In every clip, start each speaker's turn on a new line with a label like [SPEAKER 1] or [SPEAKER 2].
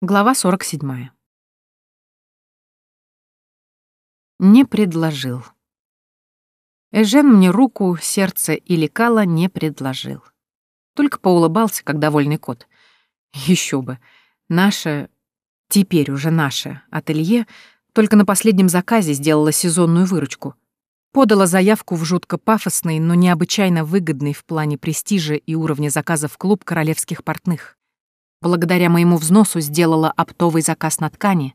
[SPEAKER 1] Глава 47. Не предложил. Эжен мне руку, сердце и лекало не предложил. Только поулыбался, как довольный кот. Еще бы. Наше, теперь уже наше, ателье только на последнем заказе сделала сезонную выручку. Подала заявку в жутко пафосный, но необычайно выгодный в плане престижа и уровня заказов клуб королевских портных. Благодаря моему взносу сделала оптовый заказ на ткани,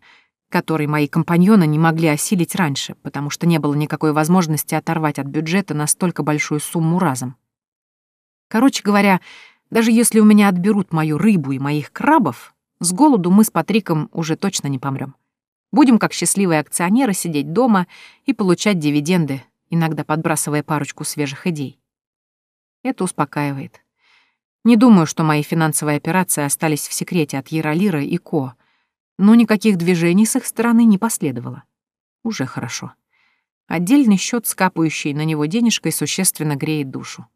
[SPEAKER 1] который мои компаньоны не могли осилить раньше, потому что не было никакой возможности оторвать от бюджета настолько большую сумму разом. Короче говоря, даже если у меня отберут мою рыбу и моих крабов, с голоду мы с Патриком уже точно не помрем. Будем, как счастливые акционеры, сидеть дома и получать дивиденды, иногда подбрасывая парочку свежих идей. Это успокаивает. Не думаю, что мои финансовые операции остались в секрете от Яролира и Ко, но никаких движений с их стороны не последовало. Уже хорошо. Отдельный счет с капающей на него денежкой существенно греет душу.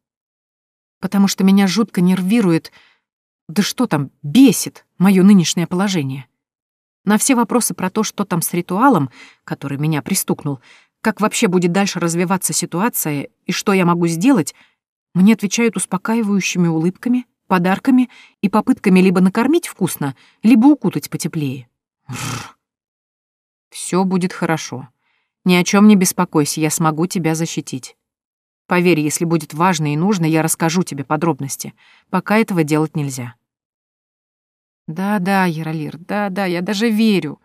[SPEAKER 1] Потому что меня жутко нервирует, да что там, бесит мое нынешнее положение. На все вопросы про то, что там с ритуалом, который меня пристукнул, как вообще будет дальше развиваться ситуация и что я могу сделать — мне отвечают успокаивающими улыбками, подарками и попытками либо накормить вкусно, либо укутать потеплее. Все будет хорошо. Ни о чем не беспокойся, я смогу тебя защитить. Поверь, если будет важно и нужно, я расскажу тебе подробности. Пока этого делать нельзя. Да-да, Яролир, да-да, я даже верю.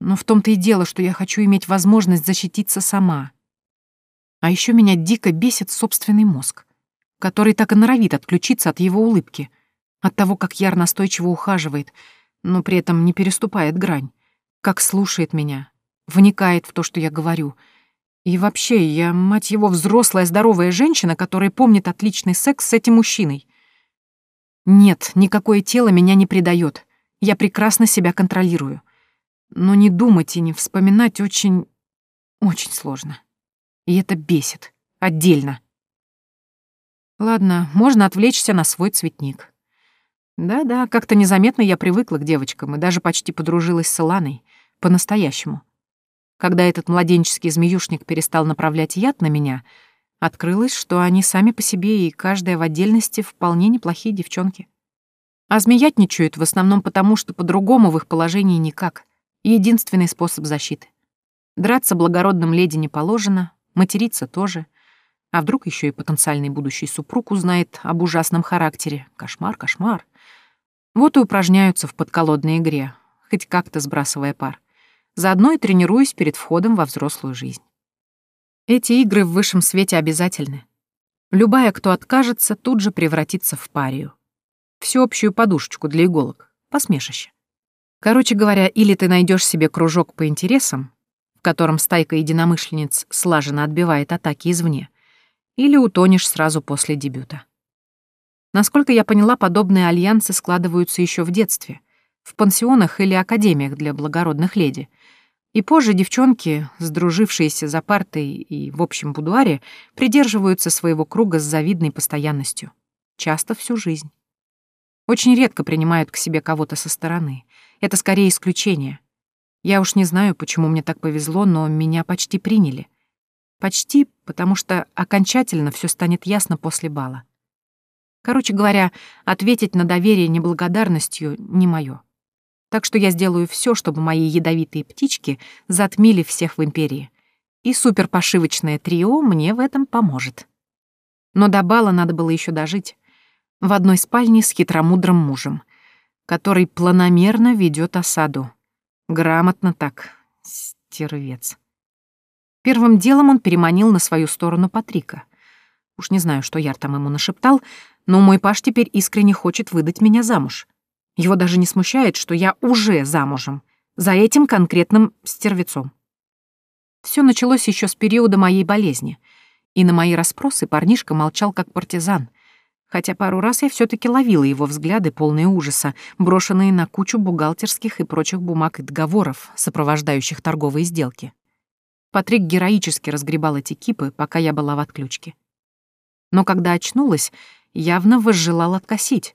[SPEAKER 1] Но в том-то и дело, что я хочу иметь возможность защититься сама. А еще меня дико бесит собственный мозг который так и норовит отключиться от его улыбки, от того, как Яр настойчиво ухаживает, но при этом не переступает грань, как слушает меня, вникает в то, что я говорю. И вообще, я, мать его, взрослая здоровая женщина, которая помнит отличный секс с этим мужчиной. Нет, никакое тело меня не предает. Я прекрасно себя контролирую. Но не думать и не вспоминать очень... очень сложно. И это бесит. Отдельно. Ладно, можно отвлечься на свой цветник. Да-да, как-то незаметно я привыкла к девочкам и даже почти подружилась с Иланой. По-настоящему. Когда этот младенческий змеюшник перестал направлять яд на меня, открылось, что они сами по себе и каждая в отдельности вполне неплохие девчонки. А змеятничают в основном потому, что по-другому в их положении никак. Единственный способ защиты. Драться благородным леди не положено, материться тоже — а вдруг еще и потенциальный будущий супруг узнает об ужасном характере? Кошмар, кошмар. Вот и упражняются в подколодной игре, хоть как-то сбрасывая пар. Заодно и тренируюсь перед входом во взрослую жизнь. Эти игры в высшем свете обязательны. Любая, кто откажется, тут же превратится в парию. Всеобщую подушечку для иголок. Посмешище. Короче говоря, или ты найдешь себе кружок по интересам, в котором стайка единомышленниц слаженно отбивает атаки извне, или утонешь сразу после дебюта. Насколько я поняла, подобные альянсы складываются еще в детстве, в пансионах или академиях для благородных леди. И позже девчонки, сдружившиеся за партой и в общем будуаре, придерживаются своего круга с завидной постоянностью. Часто всю жизнь. Очень редко принимают к себе кого-то со стороны. Это скорее исключение. Я уж не знаю, почему мне так повезло, но меня почти приняли. Почти, потому что окончательно все станет ясно после бала. Короче говоря, ответить на доверие неблагодарностью не мое. Так что я сделаю все, чтобы мои ядовитые птички затмили всех в империи. И суперпошивочное трио мне в этом поможет. Но до бала надо было еще дожить. В одной спальне с хитромудрым мужем, который планомерно ведет осаду. Грамотно так, стервец. Первым делом он переманил на свою сторону Патрика. Уж не знаю, что Яр там ему нашептал, но мой Паш теперь искренне хочет выдать меня замуж. Его даже не смущает, что я уже замужем, за этим конкретным стервецом. Все началось еще с периода моей болезни, и на мои расспросы парнишка молчал как партизан, хотя пару раз я все таки ловила его взгляды, полные ужаса, брошенные на кучу бухгалтерских и прочих бумаг и договоров, сопровождающих торговые сделки. Патрик героически разгребал эти кипы, пока я была в отключке. Но когда очнулась, явно возжелал откосить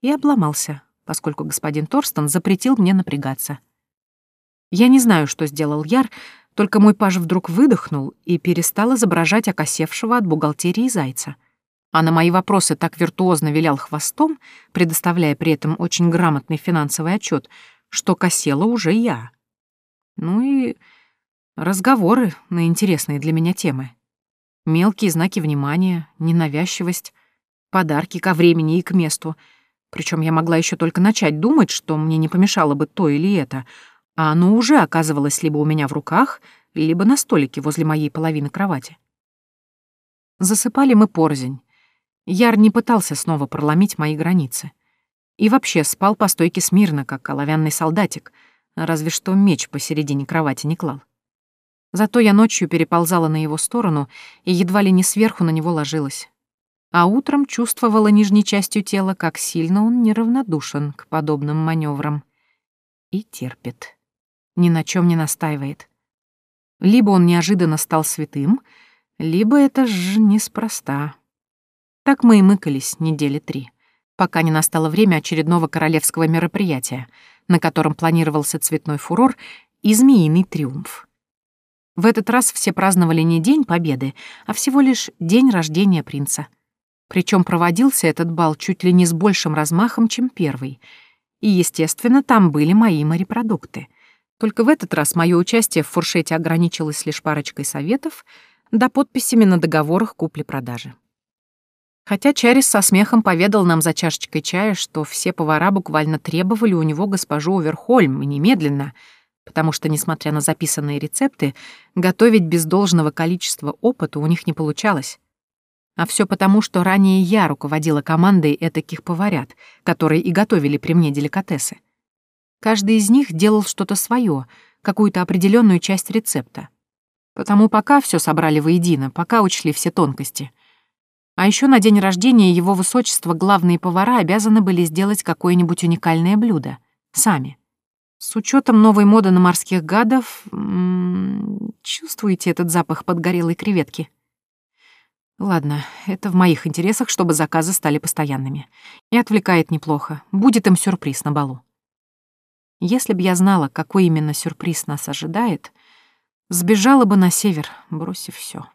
[SPEAKER 1] и обломался, поскольку господин Торстон запретил мне напрягаться. Я не знаю, что сделал Яр, только мой паж вдруг выдохнул и перестал изображать окосевшего от бухгалтерии зайца. А на мои вопросы так виртуозно вилял хвостом, предоставляя при этом очень грамотный финансовый отчет, что косела уже я. Ну и разговоры на интересные для меня темы. Мелкие знаки внимания, ненавязчивость, подарки ко времени и к месту. Причем я могла еще только начать думать, что мне не помешало бы то или это, а оно уже оказывалось либо у меня в руках, либо на столике возле моей половины кровати. Засыпали мы порознь. Яр не пытался снова проломить мои границы. И вообще спал по стойке смирно, как оловянный солдатик, разве что меч посередине кровати не клал. Зато я ночью переползала на его сторону и едва ли не сверху на него ложилась. А утром чувствовала нижней частью тела, как сильно он неравнодушен к подобным маневрам. И терпит. Ни на чем не настаивает. Либо он неожиданно стал святым, либо это ж неспроста. Так мы и мыкались недели три, пока не настало время очередного королевского мероприятия, на котором планировался цветной фурор и змеиный триумф. В этот раз все праздновали не День Победы, а всего лишь день рождения принца. Причем проводился этот бал чуть ли не с большим размахом, чем первый. И, естественно, там были мои морепродукты. Только в этот раз мое участие в фуршете ограничилось лишь парочкой советов да подписями на договорах купли-продажи. Хотя Чарис со смехом поведал нам за чашечкой чая, что все повара буквально требовали у него госпожу Оверхольм немедленно — потому что, несмотря на записанные рецепты, готовить без должного количества опыта у них не получалось. А все потому, что ранее я руководила командой этаких поварят, которые и готовили при мне деликатесы. Каждый из них делал что-то свое, какую-то определенную часть рецепта. Потому пока все собрали воедино, пока учли все тонкости. А еще на день рождения его высочества главные повара обязаны были сделать какое-нибудь уникальное блюдо. Сами. С учетом новой моды на морских гадов, чувствуете этот запах подгорелой креветки? Ладно, это в моих интересах, чтобы заказы стали постоянными. И отвлекает неплохо. Будет им сюрприз на балу. Если бы я знала, какой именно сюрприз нас ожидает, сбежала бы на север, бросив все.